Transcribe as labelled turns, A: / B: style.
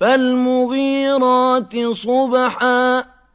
A: فالمغيرات صبحا